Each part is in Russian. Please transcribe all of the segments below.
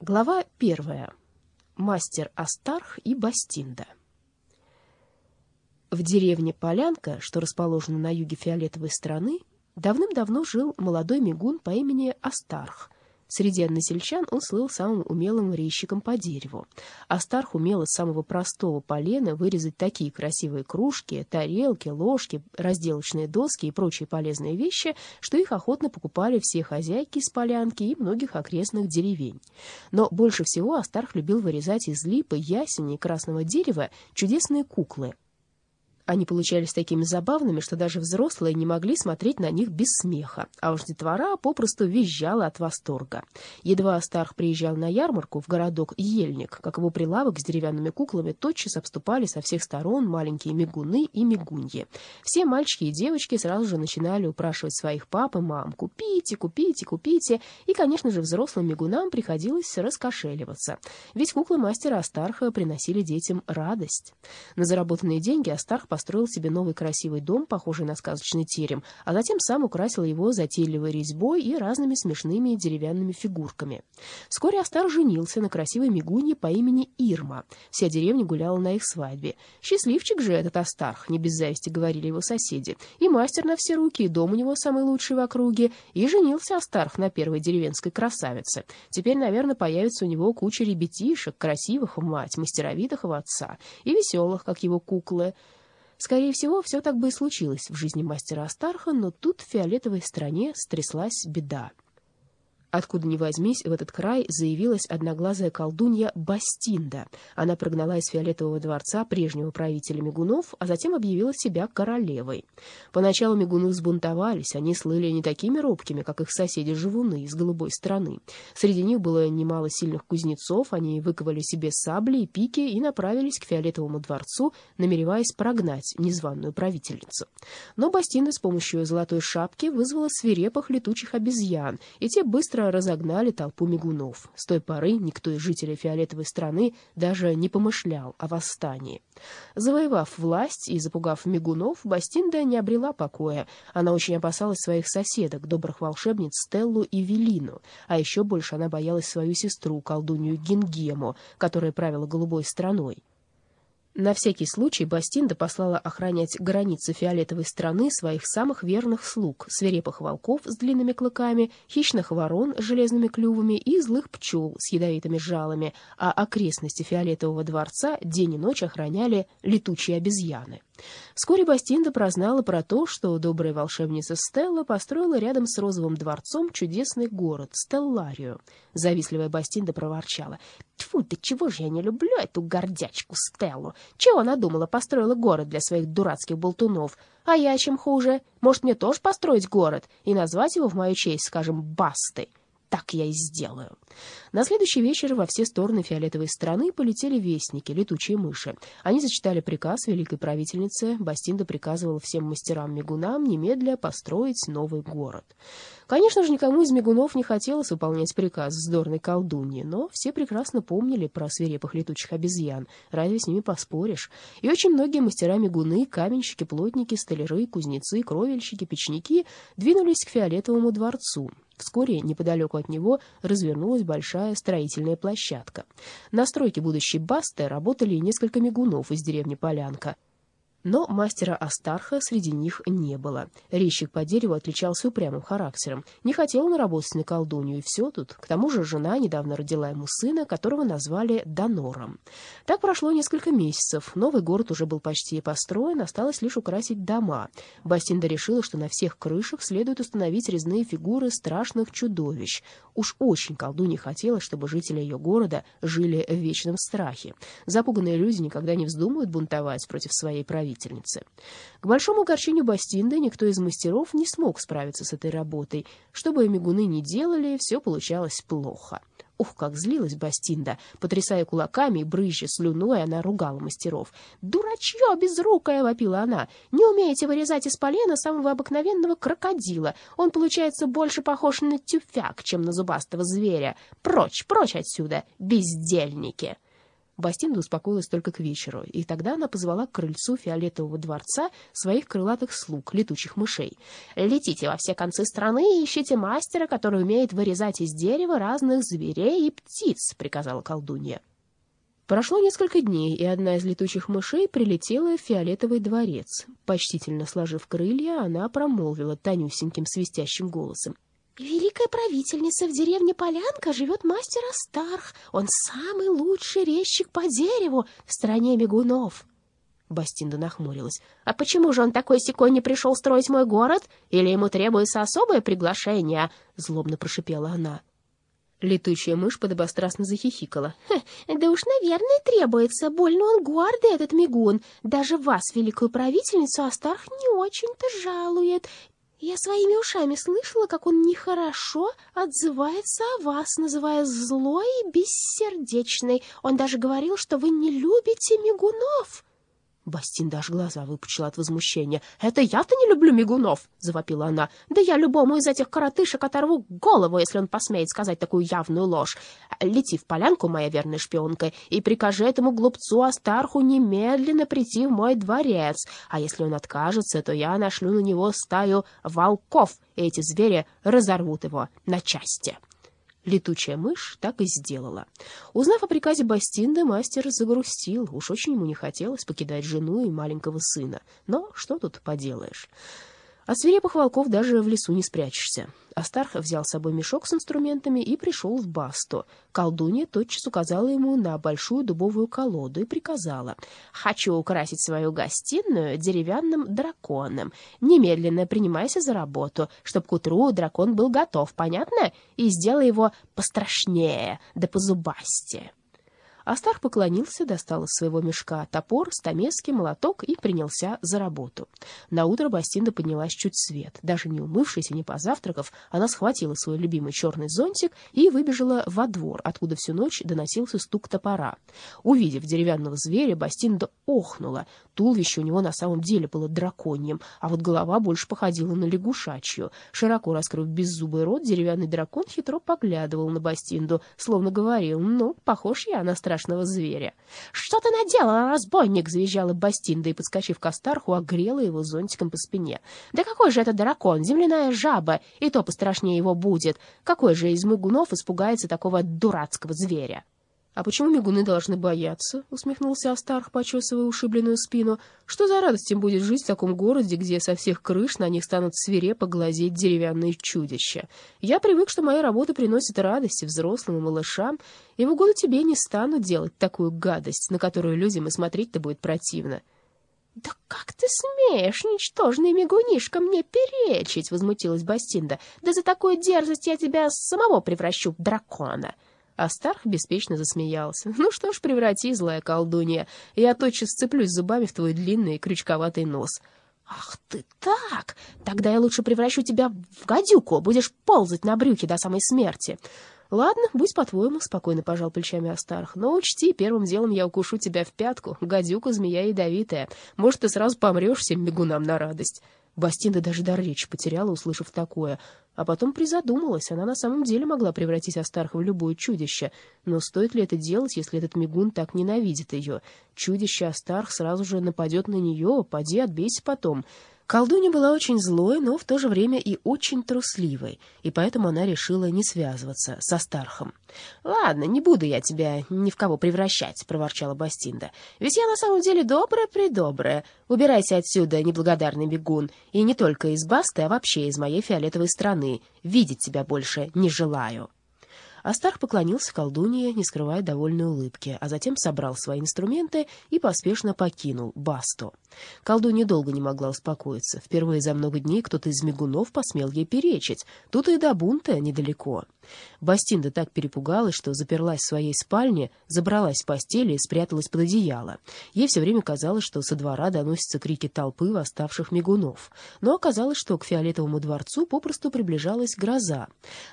Глава первая. Мастер Астарх и Бастинда. В деревне Полянка, что расположена на юге фиолетовой страны, давным-давно жил молодой мигун по имени Астарх — Среди односельчан он слыл самым умелым резчиком по дереву. Астарх умел из самого простого полена вырезать такие красивые кружки, тарелки, ложки, разделочные доски и прочие полезные вещи, что их охотно покупали все хозяйки из полянки и многих окрестных деревень. Но больше всего Астарх любил вырезать из липы, ясени и красного дерева чудесные куклы — они получались такими забавными, что даже взрослые не могли смотреть на них без смеха, а уж детвора попросту визжала от восторга. Едва Старх приезжал на ярмарку в городок Ельник, как его прилавок с деревянными куклами тотчас обступали со всех сторон маленькие мигуны и мигуньи. Все мальчики и девочки сразу же начинали упрашивать своих пап и мам «купите, купите, купите», и, конечно же, взрослым мигунам приходилось раскошеливаться, ведь куклы мастера Астарха приносили детям радость. На заработанные деньги Астарх построил себе новый красивый дом, похожий на сказочный терем, а затем сам украсил его затейливой резьбой и разными смешными деревянными фигурками. Вскоре Астар женился на красивой мигуне по имени Ирма. Вся деревня гуляла на их свадьбе. «Счастливчик же этот Астарх», — не без зависти говорили его соседи. «И мастер на все руки, и дом у него самый лучший в округе. И женился Астарх на первой деревенской красавице. Теперь, наверное, появится у него куча ребятишек, красивых в мать, мастеровитых в отца, и веселых, как его куклы». Скорее всего, все так бы и случилось в жизни мастера Астарха, но тут в фиолетовой стране стряслась беда. Откуда ни возьмись, в этот край заявилась одноглазая колдунья Бастинда. Она прогнала из Фиолетового дворца прежнего правителя мигунов, а затем объявила себя королевой. Поначалу мигуны взбунтовались, они слыли не такими робкими, как их соседи-живуны из голубой страны. Среди них было немало сильных кузнецов, они выковали себе сабли и пики и направились к Фиолетовому дворцу, намереваясь прогнать незваную правительницу. Но Бастинда с помощью золотой шапки вызвала свирепых летучих обезьян, и те быстро разогнали толпу мигунов. С той поры никто из жителей фиолетовой страны даже не помышлял о восстании. Завоевав власть и запугав мигунов, Бастинда не обрела покоя. Она очень опасалась своих соседок, добрых волшебниц Стеллу и Велину, а еще больше она боялась свою сестру, колдунью Гингему, которая правила голубой страной. На всякий случай Бастинда послала охранять границы фиолетовой страны своих самых верных слуг, свирепых волков с длинными клыками, хищных ворон с железными клювами и злых пчел с ядовитыми жалами, а окрестности фиолетового дворца день и ночь охраняли летучие обезьяны. Вскоре Бастинда прознала про то, что добрая волшебница Стелла построила рядом с Розовым дворцом чудесный город — Стелларию. Завистливая Бастинда проворчала. «Тьфу, да чего же я не люблю эту гордячку Стеллу? Чего она думала, построила город для своих дурацких болтунов? А я чем хуже? Может, мне тоже построить город и назвать его в мою честь, скажем, Бастой?» Так я и сделаю. На следующий вечер во все стороны фиолетовой страны полетели вестники, летучие мыши. Они зачитали приказ великой правительницы. Бастинда приказывала всем мастерам-мигунам немедля построить новый город. Конечно же, никому из мигунов не хотелось выполнять приказ вздорной колдуньи, но все прекрасно помнили про свирепых летучих обезьян. Разве с ними поспоришь? И очень многие мастера-мигуны, каменщики, плотники, столяры, кузнецы, кровельщики, печники двинулись к фиолетовому дворцу. Вскоре неподалеку от него развернулась большая строительная площадка. На стройке будущей Басты работали несколько мигунов из деревни Полянка — но мастера Астарха среди них не было. Резчик по дереву отличался упрямым характером. Не хотел наработать на колдунью, и все тут. К тому же жена недавно родила ему сына, которого назвали Донором. Так прошло несколько месяцев. Новый город уже был почти построен, осталось лишь украсить дома. Бастинда решила, что на всех крышах следует установить резные фигуры страшных чудовищ. Уж очень колдунья хотела, чтобы жители ее города жили в вечном страхе. Запуганные люди никогда не вздумают бунтовать против своей правительницы правительницы. К большому огорчению Бастинды никто из мастеров не смог справиться с этой работой. Что бы мигуны ни делали, все получалось плохо. Ух, как злилась Бастинда! Потрясая кулаками и брызжа слюной, она ругала мастеров. «Дурачье безрукое!» — вопила она. «Не умеете вырезать из полена самого обыкновенного крокодила. Он, получается, больше похож на тюфяк, чем на зубастого зверя. Прочь, прочь отсюда, бездельники!» Бастинда успокоилась только к вечеру, и тогда она позвала к крыльцу фиолетового дворца своих крылатых слуг, летучих мышей. «Летите во все концы страны и ищите мастера, который умеет вырезать из дерева разных зверей и птиц», — приказала колдунья. Прошло несколько дней, и одна из летучих мышей прилетела в фиолетовый дворец. Почтительно сложив крылья, она промолвила тонюсеньким свистящим голосом. Великая правительница в деревне Полянка живет мастер Астарх. Он самый лучший резчик по дереву в стране бегунов. Бастинда нахмурилась. «А почему же он такой секой не пришел строить мой город? Или ему требуется особое приглашение?» — злобно прошипела она. Летучая мышь подобострастно захихикала. «Да уж, наверное, требуется. Больно он гордый, этот мигун. Даже вас, великую правительницу, Астарх не очень-то жалует. Я своими ушами слышала, как он нехорошо отзывается о вас, называя злой и бессердечной. Он даже говорил, что вы не любите мигунов. Бастин даже глаза выпучила от возмущения. «Это я-то не люблю мигунов!» — завопила она. «Да я любому из этих коротышек оторву голову, если он посмеет сказать такую явную ложь. Лети в полянку, моя верная шпионка, и прикажи этому глупцу Астарху немедленно прийти в мой дворец. А если он откажется, то я нашлю на него стаю волков, и эти звери разорвут его на части». Летучая мышь так и сделала. Узнав о приказе Бастинды, мастер загрустил. Уж очень ему не хотелось покидать жену и маленького сына. Но что тут поделаешь? От свирепых волков даже в лесу не спрячешься. Астарх взял с собой мешок с инструментами и пришел в Басту. Колдунья тотчас указала ему на большую дубовую колоду и приказала. «Хочу украсить свою гостиную деревянным драконом. Немедленно принимайся за работу, чтоб к утру дракон был готов, понятно? И сделай его пострашнее, да позубастее». Астарх поклонился, достал из своего мешка топор, стамески, молоток и принялся за работу. Наутро Бастинда поднялась чуть свет. Даже не умывшись и не позавтракав, она схватила свой любимый черный зонтик и выбежала во двор, откуда всю ночь доносился стук топора. Увидев деревянного зверя, Бастинда охнула. Туловище у него на самом деле было драконьим, а вот голова больше походила на лягушачью. Широко раскрыв беззубый рот, деревянный дракон хитро поглядывал на Бастинду, словно говорил, ну, похож я на страшного страшного зверя. «Что ты наделала, разбойник?» — завизжала Бастинда и, подскочив к Астарху, огрела его зонтиком по спине. «Да какой же это дракон? Земляная жаба! И то пострашнее его будет. Какой же из мыгунов испугается такого дурацкого зверя?» «А почему мигуны должны бояться?» — усмехнулся Астарх, почесывая ушибленную спину. «Что за радость им будет жить в таком городе, где со всех крыш на них станут свирепо глазеть деревянные чудища? Я привык, что моя работа приносит радость взрослым и малышам, и в угоду тебе не стану делать такую гадость, на которую людям и смотреть-то будет противно». «Да как ты смеешь, ничтожный мигунишка, мне перечить?» — возмутилась Бастинда. «Да за такую дерзость я тебя самого превращу в дракона!» Астарх беспечно засмеялся. «Ну что ж, преврати, злая колдунья. Я тотчас сцеплюсь зубами в твой длинный крючковатый нос». «Ах ты так! Тогда я лучше превращу тебя в гадюку. Будешь ползать на брюхе до самой смерти». «Ладно, будь по-твоему», — спокойно пожал плечами Астарх. «Но учти, первым делом я укушу тебя в пятку. Гадюка, змея ядовитая. Может, ты сразу помрешь всем бегунам на радость». Бастинда даже дар речи потеряла, услышав такое. А потом призадумалась, она на самом деле могла превратить Астарха в любое чудище. Но стоит ли это делать, если этот мигун так ненавидит ее? Чудище Астарх сразу же нападет на нее, поди отбейся потом. Колдунья была очень злой, но в то же время и очень трусливой, и поэтому она решила не связываться со Стархом. «Ладно, не буду я тебя ни в кого превращать», — проворчала Бастинда. «Ведь я на самом деле добрая-предобрая. Убирайся отсюда, неблагодарный бегун, и не только из Басты, а вообще из моей фиолетовой страны. Видеть тебя больше не желаю». Астарх поклонился колдунье, не скрывая довольной улыбки, а затем собрал свои инструменты и поспешно покинул Басту. Колдунья долго не могла успокоиться. Впервые за много дней кто-то из мигунов посмел ей перечить. Тут и до бунта недалеко. Бастинда так перепугалась, что заперлась в своей спальне, забралась в постели и спряталась под одеяло. Ей все время казалось, что со двора доносятся крики толпы восставших мигунов. Но оказалось, что к Фиолетовому дворцу попросту приближалась гроза.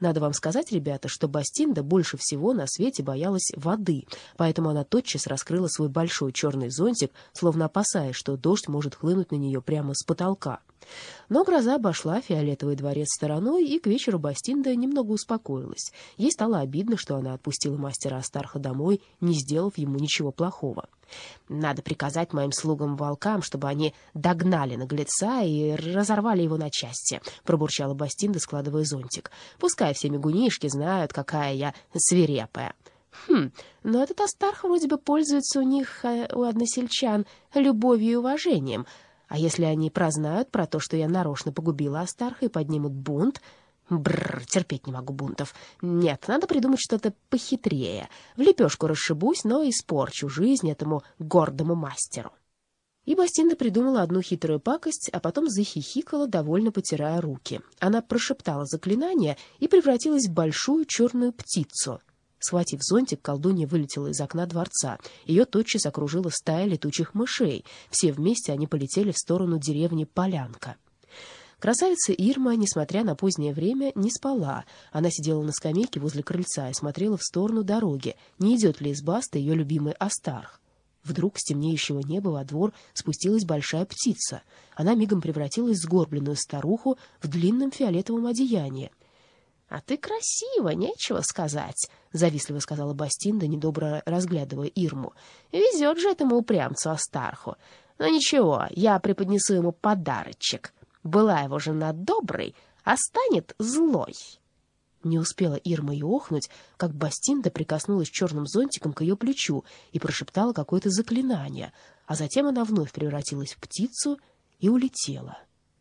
Надо вам сказать, ребята, что Бастинда больше всего на свете боялась воды, поэтому она тотчас раскрыла свой большой черный зонтик, словно опасаясь, что дождь может хлынуть на нее прямо с потолка. Но гроза обошла фиолетовый дворец стороной, и к вечеру Бастинда немного успокоилась. Ей стало обидно, что она отпустила мастера Астарха домой, не сделав ему ничего плохого. «Надо приказать моим слугам-волкам, чтобы они догнали наглеца и разорвали его на части», — пробурчала Бастинда, складывая зонтик. «Пускай все мигунишки знают, какая я свирепая». Хм, но этот Астарх вроде бы пользуется у них, э, у односельчан, любовью и уважением. А если они прознают про то, что я нарочно погубила Астарха и поднимут бунт... Бррр, терпеть не могу бунтов. Нет, надо придумать что-то похитрее. В лепешку расшибусь, но испорчу жизнь этому гордому мастеру. И Бастинда придумала одну хитрую пакость, а потом захихикала, довольно потирая руки. Она прошептала заклинание и превратилась в большую черную птицу — Схватив зонтик, колдунья вылетела из окна дворца. Ее тотчас окружила стая летучих мышей. Все вместе они полетели в сторону деревни Полянка. Красавица Ирма, несмотря на позднее время, не спала. Она сидела на скамейке возле крыльца и смотрела в сторону дороги, не идет ли из Баста ее любимый Астарх. Вдруг с темнеющего неба во двор спустилась большая птица. Она мигом превратилась в сгорбленную старуху в длинном фиолетовом одеянии. — А ты красива, нечего сказать, — завистливо сказала Бастинда, недобро разглядывая Ирму. — Везет же этому упрямцу Астарху. Но ничего, я преподнесу ему подарочек. Была его жена доброй, а станет злой. Не успела Ирма и охнуть, как Бастинда прикоснулась черным зонтиком к ее плечу и прошептала какое-то заклинание, а затем она вновь превратилась в птицу и улетела. —